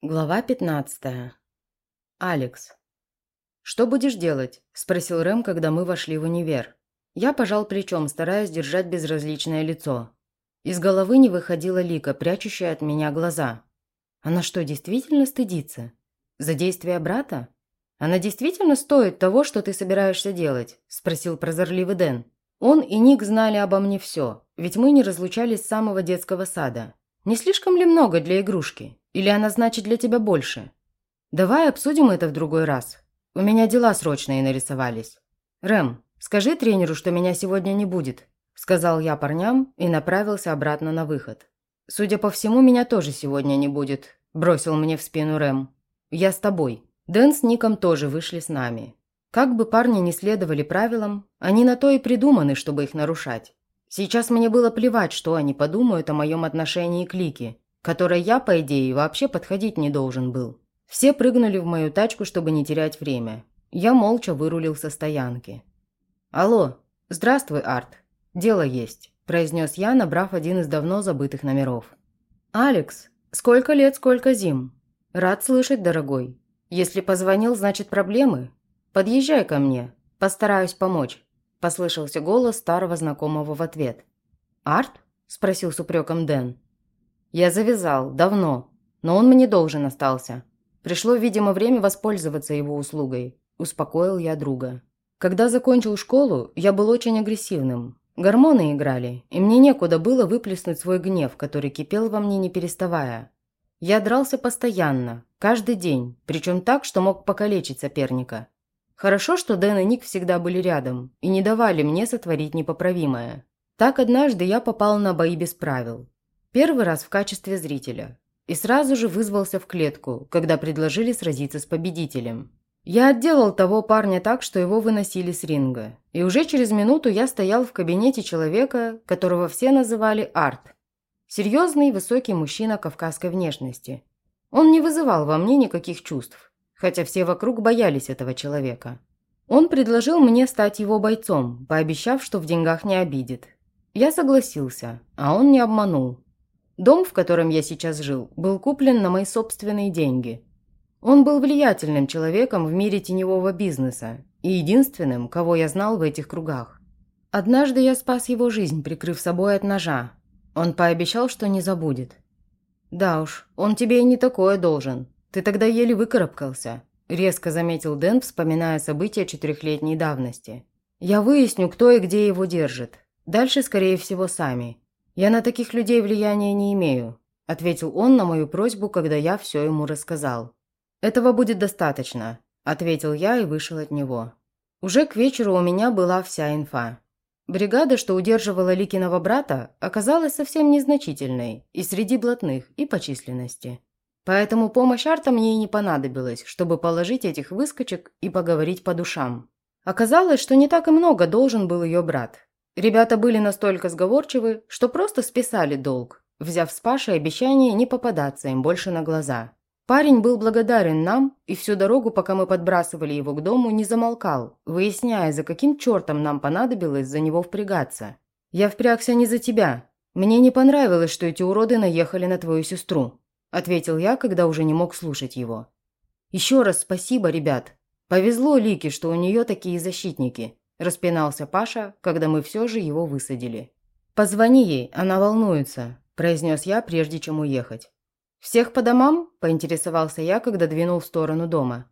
Глава 15. Алекс. «Что будешь делать?» – спросил Рэм, когда мы вошли в универ. Я пожал плечом, стараясь держать безразличное лицо. Из головы не выходила Лика, прячущая от меня глаза. Она что, действительно стыдится? За действия брата? Она действительно стоит того, что ты собираешься делать? – спросил прозорливый Дэн. Он и Ник знали обо мне все, ведь мы не разлучались с самого детского сада. Не слишком ли много для игрушки? Или она значит для тебя больше? Давай обсудим это в другой раз. У меня дела срочные нарисовались. Рэм, скажи тренеру, что меня сегодня не будет», – сказал я парням и направился обратно на выход. «Судя по всему, меня тоже сегодня не будет», – бросил мне в спину Рэм. «Я с тобой». Дэн с Ником тоже вышли с нами. Как бы парни не следовали правилам, они на то и придуманы, чтобы их нарушать. Сейчас мне было плевать, что они подумают о моем отношении к Лике, которой я, по идее, вообще подходить не должен был. Все прыгнули в мою тачку, чтобы не терять время. Я молча вырулил со стоянки. «Алло, здравствуй, Арт. Дело есть», – произнес я, набрав один из давно забытых номеров. «Алекс, сколько лет, сколько зим. Рад слышать, дорогой. Если позвонил, значит проблемы. Подъезжай ко мне. Постараюсь помочь», – послышался голос старого знакомого в ответ. «Арт?» – спросил с упреком Дэн. «Я завязал, давно, но он мне должен остался. Пришло, видимо, время воспользоваться его услугой», – успокоил я друга. Когда закончил школу, я был очень агрессивным. Гормоны играли, и мне некуда было выплеснуть свой гнев, который кипел во мне не переставая. Я дрался постоянно, каждый день, причем так, что мог покалечить соперника. Хорошо, что Дэн и Ник всегда были рядом и не давали мне сотворить непоправимое. Так однажды я попал на бои без правил. Первый раз в качестве зрителя. И сразу же вызвался в клетку, когда предложили сразиться с победителем. Я отделал того парня так, что его выносили с ринга. И уже через минуту я стоял в кабинете человека, которого все называли Арт. Серьезный, высокий мужчина кавказской внешности. Он не вызывал во мне никаких чувств, хотя все вокруг боялись этого человека. Он предложил мне стать его бойцом, пообещав, что в деньгах не обидит. Я согласился, а он не обманул. Дом, в котором я сейчас жил, был куплен на мои собственные деньги. Он был влиятельным человеком в мире теневого бизнеса и единственным, кого я знал в этих кругах. Однажды я спас его жизнь, прикрыв собой от ножа. Он пообещал, что не забудет. «Да уж, он тебе и не такое должен. Ты тогда еле выкарабкался», – резко заметил Дэн, вспоминая события четырехлетней давности. «Я выясню, кто и где его держит. Дальше, скорее всего, сами. «Я на таких людей влияния не имею», – ответил он на мою просьбу, когда я все ему рассказал. «Этого будет достаточно», – ответил я и вышел от него. Уже к вечеру у меня была вся инфа. Бригада, что удерживала Ликиного брата, оказалась совсем незначительной и среди блатных, и по численности. Поэтому помощь Арта мне и не понадобилась, чтобы положить этих выскочек и поговорить по душам. Оказалось, что не так и много должен был ее брат. Ребята были настолько сговорчивы, что просто списали долг, взяв с Пашей обещание не попадаться им больше на глаза. Парень был благодарен нам, и всю дорогу, пока мы подбрасывали его к дому, не замолкал, выясняя, за каким чертом нам понадобилось за него впрягаться. «Я впрягся не за тебя. Мне не понравилось, что эти уроды наехали на твою сестру», ответил я, когда уже не мог слушать его. «Еще раз спасибо, ребят. Повезло Лике, что у нее такие защитники. – распинался Паша, когда мы все же его высадили. «Позвони ей, она волнуется», – произнес я, прежде чем уехать. «Всех по домам?» – поинтересовался я, когда двинул в сторону дома.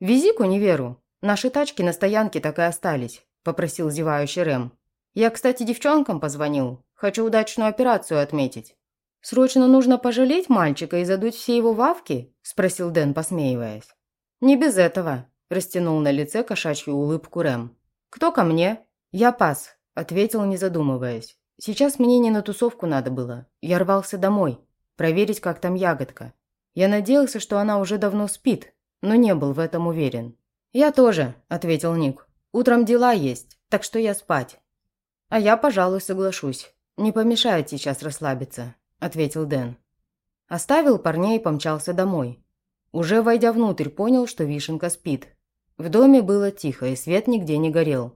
«Вези к универу. Наши тачки на стоянке так и остались», – попросил зевающий Рэм. «Я, кстати, девчонкам позвонил. Хочу удачную операцию отметить». «Срочно нужно пожалеть мальчика и задуть все его вавки?» – спросил Дэн, посмеиваясь. «Не без этого», – растянул на лице кошачью улыбку Рэм. «Кто ко мне?» «Я пас», – ответил, не задумываясь. «Сейчас мне не на тусовку надо было. Я рвался домой. Проверить, как там ягодка. Я надеялся, что она уже давно спит, но не был в этом уверен». «Я тоже», – ответил Ник. «Утром дела есть, так что я спать». «А я, пожалуй, соглашусь. Не помешает сейчас расслабиться», – ответил Дэн. Оставил парней и помчался домой. Уже войдя внутрь, понял, что Вишенка спит. В доме было тихо, и свет нигде не горел.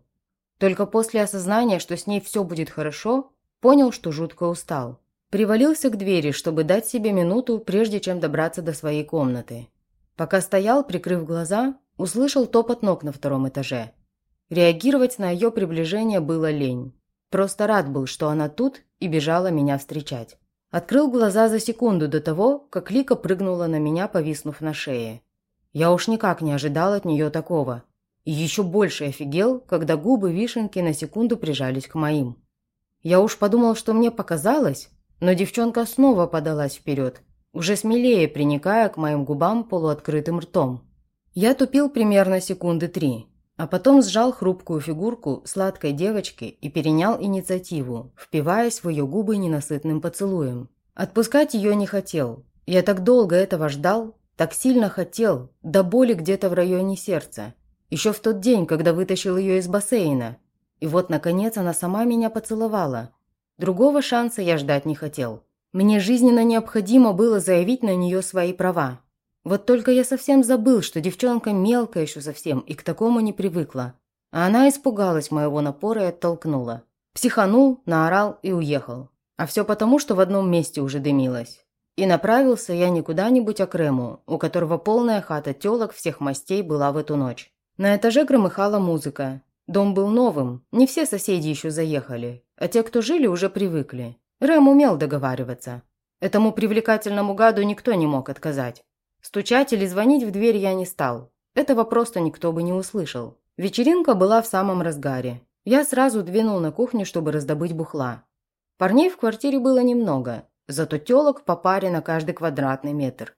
Только после осознания, что с ней все будет хорошо, понял, что жутко устал. Привалился к двери, чтобы дать себе минуту, прежде чем добраться до своей комнаты. Пока стоял, прикрыв глаза, услышал топот ног на втором этаже. Реагировать на ее приближение было лень. Просто рад был, что она тут и бежала меня встречать. Открыл глаза за секунду до того, как Лика прыгнула на меня, повиснув на шее. Я уж никак не ожидал от нее такого. И еще больше офигел, когда губы вишенки на секунду прижались к моим. Я уж подумал, что мне показалось, но девчонка снова подалась вперед, уже смелее приникая к моим губам полуоткрытым ртом. Я тупил примерно секунды три, а потом сжал хрупкую фигурку сладкой девочки и перенял инициативу, впиваясь в ее губы ненасытным поцелуем. Отпускать ее не хотел. Я так долго этого ждал, так сильно хотел, до боли где-то в районе сердца. Еще в тот день, когда вытащил ее из бассейна. И вот, наконец, она сама меня поцеловала. Другого шанса я ждать не хотел. Мне жизненно необходимо было заявить на нее свои права. Вот только я совсем забыл, что девчонка мелкая еще совсем и к такому не привыкла. А она испугалась моего напора и оттолкнула. Психанул, наорал и уехал. А все потому, что в одном месте уже дымилось. И направился я не куда-нибудь, а к Рему, у которого полная хата телок всех мастей была в эту ночь. На этаже громыхала музыка. Дом был новым, не все соседи еще заехали, а те, кто жили, уже привыкли. Рэм умел договариваться. Этому привлекательному гаду никто не мог отказать. Стучать или звонить в дверь я не стал. Этого просто никто бы не услышал. Вечеринка была в самом разгаре. Я сразу двинул на кухню, чтобы раздобыть бухла. Парней в квартире было немного, зато телок по паре на каждый квадратный метр.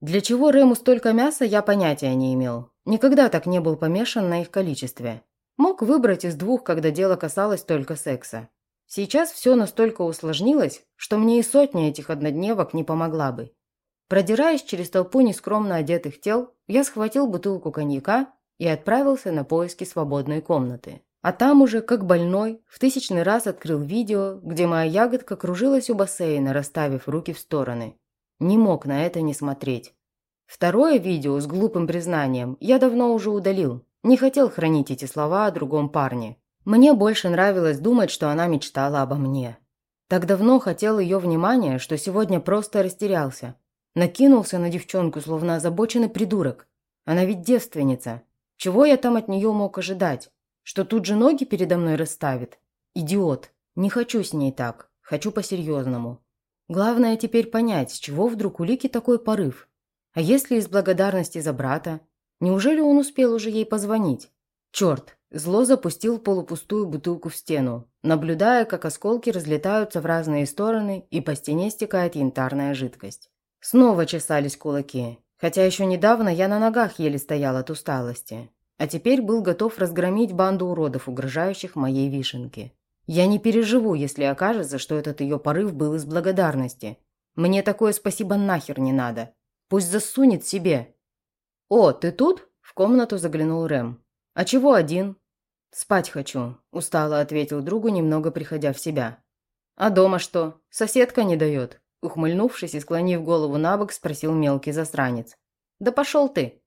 Для чего Рэму столько мяса, я понятия не имел. Никогда так не был помешан на их количестве. Мог выбрать из двух, когда дело касалось только секса. Сейчас все настолько усложнилось, что мне и сотня этих однодневок не помогла бы. Продираясь через толпу нескромно одетых тел, я схватил бутылку коньяка и отправился на поиски свободной комнаты. А там уже, как больной, в тысячный раз открыл видео, где моя ягодка кружилась у бассейна, расставив руки в стороны. Не мог на это не смотреть. Второе видео с глупым признанием я давно уже удалил. Не хотел хранить эти слова о другом парне. Мне больше нравилось думать, что она мечтала обо мне. Так давно хотел ее внимания, что сегодня просто растерялся. Накинулся на девчонку, словно озабоченный придурок. Она ведь девственница. Чего я там от нее мог ожидать? Что тут же ноги передо мной расставит? Идиот. Не хочу с ней так. Хочу по-серьезному. Главное теперь понять, с чего вдруг у Лики такой порыв. А если из благодарности за брата? Неужели он успел уже ей позвонить? Черт, зло запустил полупустую бутылку в стену, наблюдая, как осколки разлетаются в разные стороны и по стене стекает янтарная жидкость. Снова чесались кулаки, хотя еще недавно я на ногах еле стоял от усталости, а теперь был готов разгромить банду уродов, угрожающих моей вишенке. Я не переживу, если окажется, что этот ее порыв был из благодарности. Мне такое спасибо нахер не надо. Пусть засунет себе. «О, ты тут?» – в комнату заглянул Рэм. «А чего один?» «Спать хочу», – устало ответил другу, немного приходя в себя. «А дома что? Соседка не дает?» Ухмыльнувшись и склонив голову на бок, спросил мелкий засранец. «Да пошел ты!»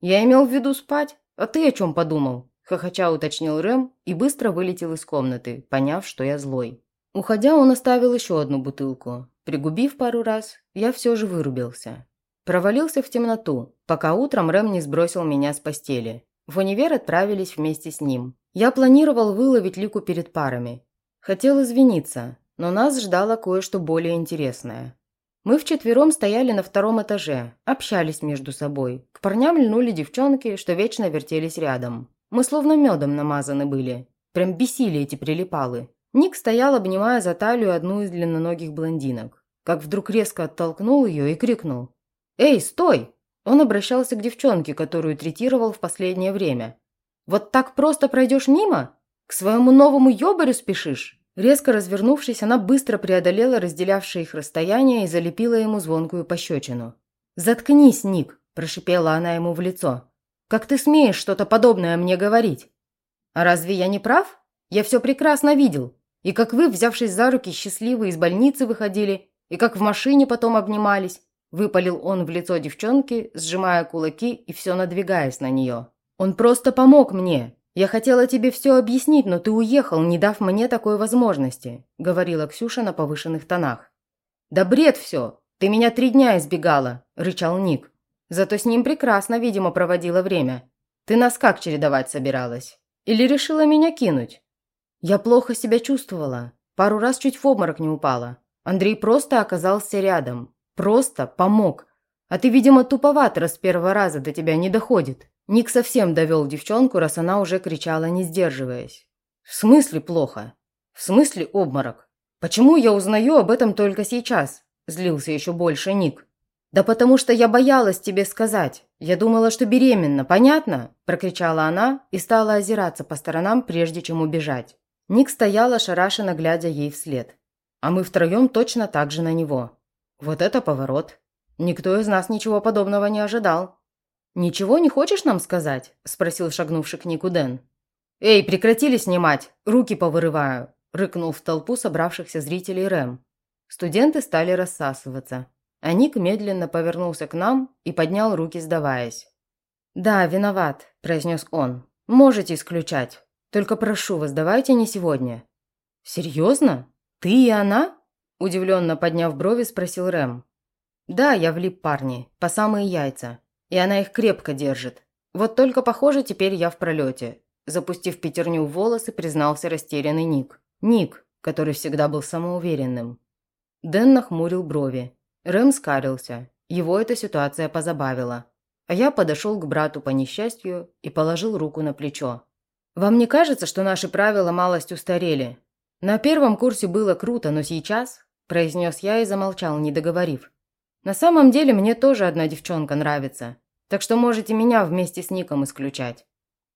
«Я имел в виду спать, а ты о чем подумал?» Хохоча уточнил Рэм и быстро вылетел из комнаты, поняв, что я злой. Уходя, он оставил еще одну бутылку. Пригубив пару раз, я все же вырубился. Провалился в темноту, пока утром Рэм не сбросил меня с постели. В универ отправились вместе с ним. Я планировал выловить Лику перед парами. Хотел извиниться, но нас ждало кое-что более интересное. Мы вчетвером стояли на втором этаже, общались между собой. К парням льнули девчонки, что вечно вертелись рядом. Мы словно медом намазаны были. Прям бесили эти прилипалы. Ник стоял, обнимая за талию одну из длинноногих блондинок. Как вдруг резко оттолкнул ее и крикнул. «Эй, стой!» Он обращался к девчонке, которую третировал в последнее время. «Вот так просто пройдешь мимо? К своему новому ёбарю спешишь?» Резко развернувшись, она быстро преодолела разделявшее их расстояние и залепила ему звонкую пощечину. «Заткнись, Ник!» – прошипела она ему в лицо. «Как ты смеешь что-то подобное мне говорить?» «А разве я не прав? Я все прекрасно видел. И как вы, взявшись за руки, счастливы из больницы выходили, и как в машине потом обнимались», – выпалил он в лицо девчонки, сжимая кулаки и все надвигаясь на нее. «Он просто помог мне, «Я хотела тебе все объяснить, но ты уехал, не дав мне такой возможности», – говорила Ксюша на повышенных тонах. «Да бред все! Ты меня три дня избегала!» – рычал Ник. «Зато с ним прекрасно, видимо, проводила время. Ты нас как чередовать собиралась? Или решила меня кинуть?» Я плохо себя чувствовала. Пару раз чуть в обморок не упала. Андрей просто оказался рядом. Просто помог. А ты, видимо, туповат, раз с первого раза до тебя не доходит. Ник совсем довел девчонку, раз она уже кричала, не сдерживаясь. «В смысле плохо? В смысле обморок? Почему я узнаю об этом только сейчас?» Злился еще больше Ник. «Да потому что я боялась тебе сказать. Я думала, что беременна, понятно?» Прокричала она и стала озираться по сторонам, прежде чем убежать. Ник стояла, шарашенно глядя ей вслед. А мы втроем точно так же на него. Вот это поворот. Никто из нас ничего подобного не ожидал. «Ничего не хочешь нам сказать?» – спросил шагнувший к Нику Дэн. «Эй, прекратили снимать! Руки повырываю!» – рыкнул в толпу собравшихся зрителей Рэм. Студенты стали рассасываться. А Ник медленно повернулся к нам и поднял руки, сдаваясь. «Да, виноват», – произнес он. «Можете исключать. Только прошу вас, давайте не сегодня». «Серьезно? Ты и она?» Удивленно подняв брови, спросил Рэм. «Да, я влип парни, по самые яйца. И она их крепко держит. Вот только, похоже, теперь я в пролете». Запустив пятерню в волосы, признался растерянный Ник. Ник, который всегда был самоуверенным. Дэн нахмурил брови. Рэм скарился. Его эта ситуация позабавила. А я подошел к брату по несчастью и положил руку на плечо. «Вам не кажется, что наши правила малость устарели? На первом курсе было круто, но сейчас...» – произнес я и замолчал, не договорив. «На самом деле мне тоже одна девчонка нравится, так что можете меня вместе с Ником исключать».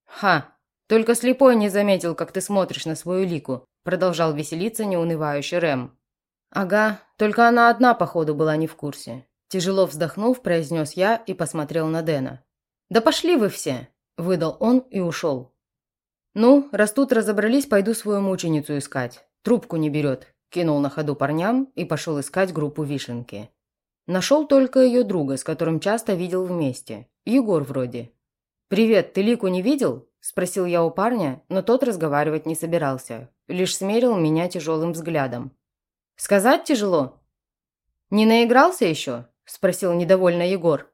«Ха, только слепой не заметил, как ты смотришь на свою лику», – продолжал веселиться неунывающий Рэм. «Ага, только она одна, походу, была не в курсе». Тяжело вздохнув, произнес я и посмотрел на Дэна. «Да пошли вы все!» – выдал он и ушел. «Ну, раз тут разобрались, пойду свою мученицу искать. Трубку не берет», – кинул на ходу парням и пошел искать группу вишенки. Нашел только ее друга, с которым часто видел вместе. Егор вроде. «Привет, ты Лику не видел?» – спросил я у парня, но тот разговаривать не собирался. Лишь смерил меня тяжелым взглядом. «Сказать тяжело?» «Не наигрался еще?» – спросил недовольно Егор.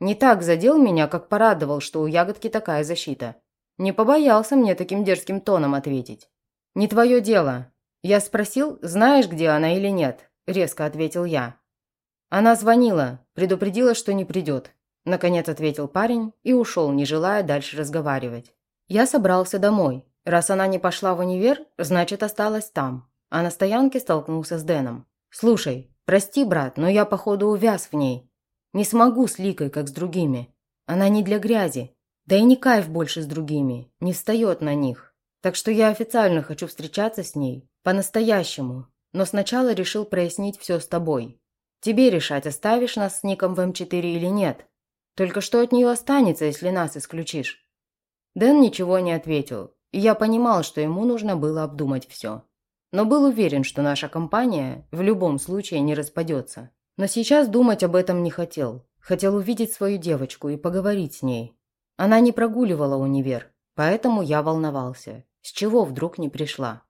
Не так задел меня, как порадовал, что у ягодки такая защита. Не побоялся мне таким дерзким тоном ответить. «Не твое дело. Я спросил, знаешь, где она или нет?» – резко ответил я. Она звонила, предупредила, что не придет. Наконец ответил парень и ушел, не желая дальше разговаривать. Я собрался домой. Раз она не пошла в универ, значит, осталась там. А на стоянке столкнулся с Дэном. «Слушай, прости, брат, но я, походу, увяз в ней. Не смогу с Ликой, как с другими. Она не для грязи. Да и не кайф больше с другими, не встает на них. Так что я официально хочу встречаться с ней, по-настоящему. Но сначала решил прояснить все с тобой. Тебе решать, оставишь нас с Ником в М4 или нет. Только что от нее останется, если нас исключишь?» Дэн ничего не ответил, и я понимал, что ему нужно было обдумать все. Но был уверен, что наша компания в любом случае не распадется. Но сейчас думать об этом не хотел. Хотел увидеть свою девочку и поговорить с ней. Она не прогуливала универ, поэтому я волновался. С чего вдруг не пришла?